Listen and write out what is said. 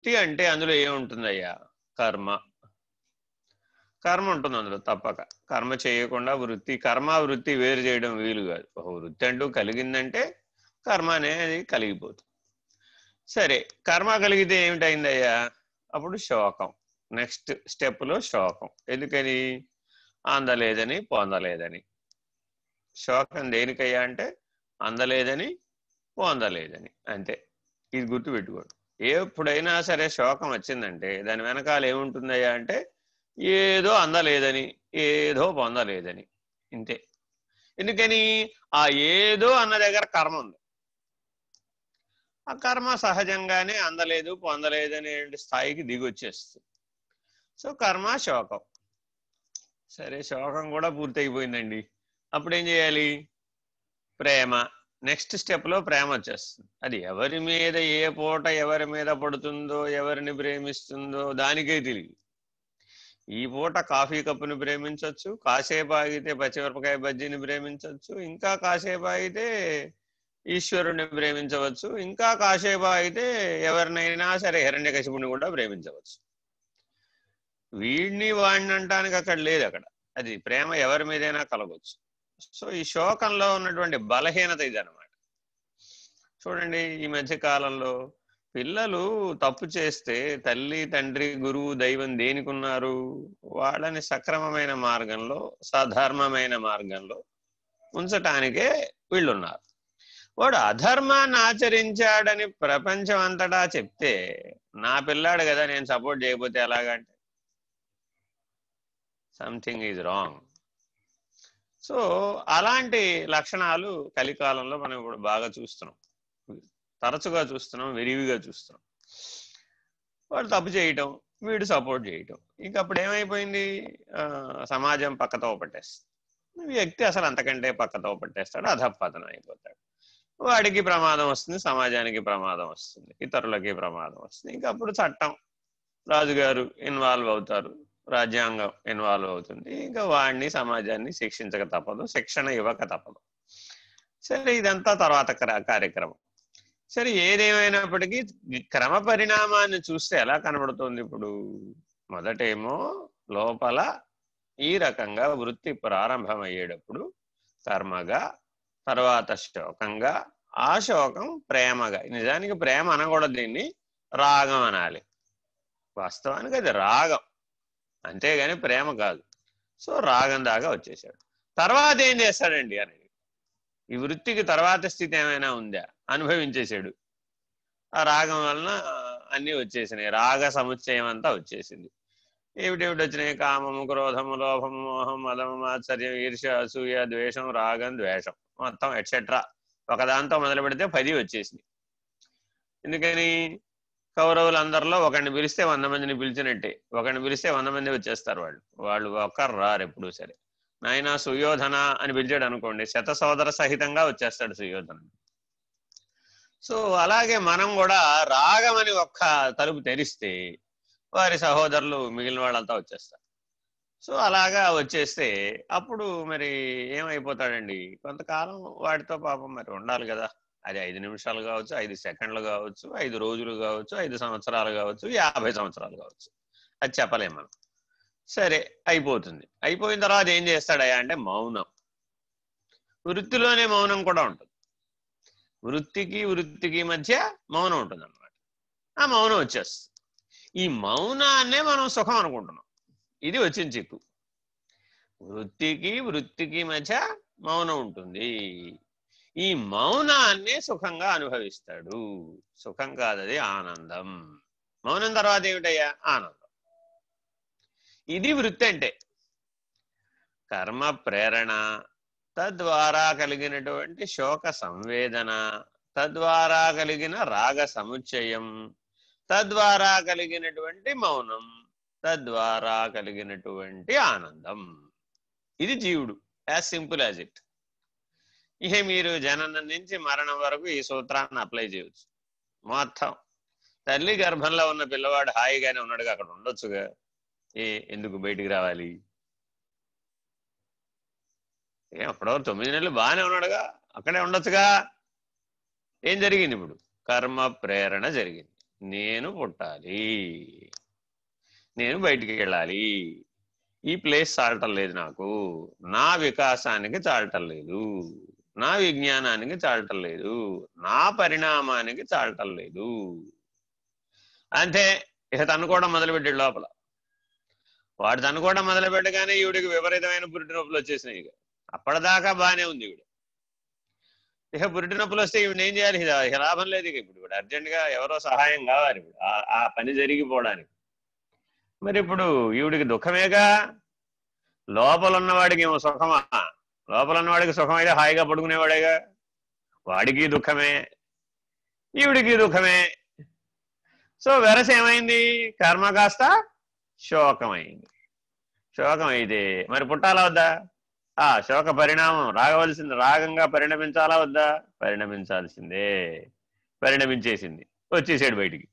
వృత్తి అంటే అందులో ఏముంటుందయ్యా? కర్మ. కర్మ ఉంటుంది అందులో తప్పక. కర్మ చేయకుండా వృత్తి కర్మ వృత్తి వేరు చేయడం వీలు కాదు. ఒక వృత్తి అంటూ కలిగిందంటే కర్మ అనేది కలిగిపోతుంది. సరే కర్మ కలిగితే ఏమిటైందయ్యా? అప్పుడు శోకం. నెక్స్ట్ స్టెప్లో శోకం. ఎందుకని? అందలేదని పొందలేదని. శోకం దేనికయ్యా అంటే అందలేదని పొందలేదని. అంతే. ఇది గుర్తుపెట్టుకోండి. ఎప్పుడైనా సరే శోకం వచ్చిందంటే దాని వెనకాల ఏముంటుందయ్యా అంటే ఏదో అందలేదని ఏదో పొందలేదని. ఇంతే. ఎందుకని? ఆ ఏదో అన్న దగ్గర కర్మ ఉంది. ఆ కర్మ సహజంగానే అందలేదు పొందలేదు అనే స్థాయికి దిగొచ్చేస్తుంది. సో కర్మ శోకం. సరే శోకం కూడా పూర్తయిపోయిందండి. అప్పుడు ఏం చేయాలి? ప్రేమ. నెక్స్ట్ స్టెప్లో ప్రేమ వచ్చేస్తుంది. అది ఎవరి మీద ఏ పూట ఎవరి మీద పడుతుందో ఎవరిని ప్రేమిస్తుందో దానికే తెలియదు. ఈ పూట కాఫీ కప్పుని ప్రేమించవచ్చు కాసేపు ఆగితే పచ్చిమిరపకాయ బజ్జీని ప్రేమించవచ్చు ఇంకా కాసేపు ఆగితే ఈశ్వరుని ప్రేమించవచ్చు ఇంకా కాసేపు ఆగితే ఎవరినైనా సరే హిరణ్యకశిపుని కూడా ప్రేమించవచ్చు. వీడిని వాడిని అంటానికి అక్కడ లేదు అక్కడ. అది ప్రేమ ఎవరి మీదైనా కలగవచ్చు సో ఈ శోకంలో ఉన్నటువంటి బలహీనత ఇదనమాట చూడండి ఈ మధ్య కాలంలో పిల్లలు తప్పు చేస్తే తల్లి తండ్రి గురువు దైవం దేనికున్నారు? వాళ్ళని సక్రమమైన మార్గంలో సధర్మమైన మార్గంలో ఉంచటానికే వీళ్ళున్నారు. వాడు అధర్మాన్ని ఆచరించాడని ప్రపంచం అంతటా చెప్తే నా పిల్లాడు కదా నేను సపోర్ట్ చేయకపోతే ఎలాగంటే సంథింగ్ ఈజ్ రాంగ్ సో అలాంటి లక్షణాలు కలికాలంలో మనం ఇప్పుడు బాగా చూస్తున్నాం. తరచుగా చూస్తున్నాం విరివిగా చూస్తున్నాం. వాడు తప్పు చేయటం వీడు సపోర్ట్ చేయటం. ఇంక అప్పుడు ఏమైపోయింది? సమాజం పక్కతో పట్టేస్తుంది. వ్యక్తి అసలు అంతకంటే పక్కతో పట్టేస్తాడు అధపతనం అయిపోతాడు. వాడికి ప్రమాదం వస్తుంది సమాజానికి ప్రమాదం వస్తుంది ఇతరులకి ప్రమాదం వస్తుంది. ఇంకా అప్పుడు చట్టం రాజుగారు ఇన్వాల్వ్ అవుతారు. రాజ్యాంగం ఇన్వాల్వ్ అవుతుంది. ఇంకా వాడిని సమాజాన్ని శిక్షించక తప్పదు శిక్షణ ఇవ్వక తప్పదు. సరే ఇదంతా తర్వాత కార్యక్రమం. సరే ఏదేమైనప్పటికీ క్రమ పరిణామాన్ని చూస్తే ఎలా కనబడుతుంది ఇప్పుడు? మొదటేమో లోపల ఈ రకంగా వృత్తి ప్రారంభమయ్యేటప్పుడు కర్మగా తర్వాత శోకంగా ఆ శోకం ప్రేమగా. నిజానికి ప్రేమ అనకూడదు దీన్ని రాగం అనాలి. వాస్తవానికి అది రాగం. అంతేగాని ప్రేమ కాదు. సో రాగం దాకా వచ్చేసాడు. తర్వాత ఏం చేస్తాడండి అని. ఈ వృత్తికి తర్వాత స్థితి ఏమైనా ఉందా? అనుభవించేశాడు. ఆ రాగం వలన అన్నీ వచ్చేసినాయి. రాగ సముచ్చయం అంతా వచ్చేసింది. ఏమిటేమిటి వచ్చినాయి? కామము క్రోధము లోభము మోహం మదము మాత్సర్యం ఈర్ష అసూయ ద్వేషం రాగం ద్వేషం మొత్తం ఎట్సెట్రా ఒకదాంతో మొదలు పెడితే పది వచ్చేసింది ఎందుకని? కౌరవులందరిలో ఒకరిని పిలిస్తే వంద మందిని పిలిచినట్టే. ఒకరిని పిలిస్తే వంద మంది వచ్చేస్తారు వాళ్ళు. వాళ్ళు ఒక్కరు రారు ఎప్పుడూ సరే. నాయన సుయోధన అని పిలిచాడు అనుకోండి శత సోదర సహితంగా వచ్చేస్తాడు సుయోధన. సో అలాగే మనం కూడా రాగమని ఒక్క తలుపు తెరిస్తే వారి సహోదరులు మిగిలిన వాళ్ళంతా వచ్చేస్తారు. సో అలాగా వచ్చేస్తే అప్పుడు మరి ఏమైపోతాడండి? కొంతకాలం వాడితో పాపం మరి ఉండాలి కదా. అది ఐదు నిమిషాలు కావచ్చు ఐదు సెకండ్లు కావచ్చు ఐదు రోజులు కావచ్చు ఐదు సంవత్సరాలు కావచ్చు యాభై సంవత్సరాలు కావచ్చు. అది చెప్పలేం మనం. సరే అయిపోతుంది. అయిపోయిన తర్వాత ఏం చేస్తాడయా అంటే మౌనం. వృత్తిలోనే మౌనం కూడా ఉంటుంది. వృత్తికి వృత్తికి మధ్య మౌనం ఉంటుంది అనమాట ఆ మౌనం వచ్చేస్తుంది. ఈ మౌనాన్నే మనం సుఖం అనుకుంటున్నాం. ఇది వచ్చింది చిక్కు వృత్తికి వృత్తికి మధ్య మౌనం ఉంటుంది. ఈ మౌనాన్ని సుఖంగా అనుభవిస్తాడు. సుఖం కాదది ఆనందం. మౌనం తర్వాత ఏమిటయ్యా? ఆనందం. ఇది వృత్తి అంటే కర్మ ప్రేరణ తద్వారా కలిగినటువంటి శోక సంవేదన తద్వారా కలిగిన రాగ సముచ్చయం తద్వారా కలిగినటువంటి మౌనం తద్వారా కలిగినటువంటి ఆనందం. ఇది జీవుడు. As simple as it. ఇక మీరు జననం నుంచి మరణం వరకు ఈ సూత్రాన్ని అప్లై చేయవచ్చు మొత్తం. తల్లి గర్భంలో ఉన్న పిల్లవాడు హాయిగానే ఉన్నాడుగా అక్కడ ఉండొచ్చుగా ఏ ఎందుకు బయటికి రావాలి? ఏ అప్పుడు తొమ్మిది నెలలు బాగానే ఉన్నాడుగా అక్కడే ఉండొచ్చుగా. ఏం జరిగింది ఇప్పుడు? కర్మ ప్రేరణ జరిగింది. నేను పుట్టాలి. నేను బయటికి వెళ్ళాలి. ఈ ప్లేస్ చాలటం లేదు నాకు. నా వికాసానికి చాలటం లేదు. నా విజ్ఞానానికి చాలటం లేదు. నా పరిణామానికి చాలటం లేదు. అంతే. ఇక తనుకోవడం మొదలుపెట్టాడు లోపల. వాడు తనుకోవడం మొదలు పెట్టగానే ఈవిడికి విపరీతమైన పురిటి నొప్పులు వచ్చేసినాయి ఇక. అప్పటిదాకా బాగానే ఉంది ఈవిడ. ఇక పురిటి నొప్పులు వస్తే ఈవిడ ఏం చేయాలి? ఇక లాభం లేదు ఇక ఇప్పుడు. ఇప్పుడు అర్జెంటుగా ఎవరో సహాయం కావాలి ఇప్పుడు. ఆ పని జరిగిపోవడానికి. మరి ఇప్పుడు ఈవిడికి దుఃఖమేగా? లోపల ఉన్నవాడికి ఏమో సుఖమా? లోపల ఉన్నవాడికి సుఖమైతే హాయిగా పడుకునేవాడేగా. వాడికి దుఃఖమే. ఈవిడికి దుఃఖమే. సో వెరస ఏమైంది? కర్మ కాస్త శోకమైంది. శోకమైతే మరి పుట్టాలా వద్దా? ఆ శోక పరిణామం. రాగవలసింది రాగంగా పరిణమించాలా వద్దా? పరిణమించాల్సిందే. పరిణమించేసింది. వచ్చేసాడు బయటికి.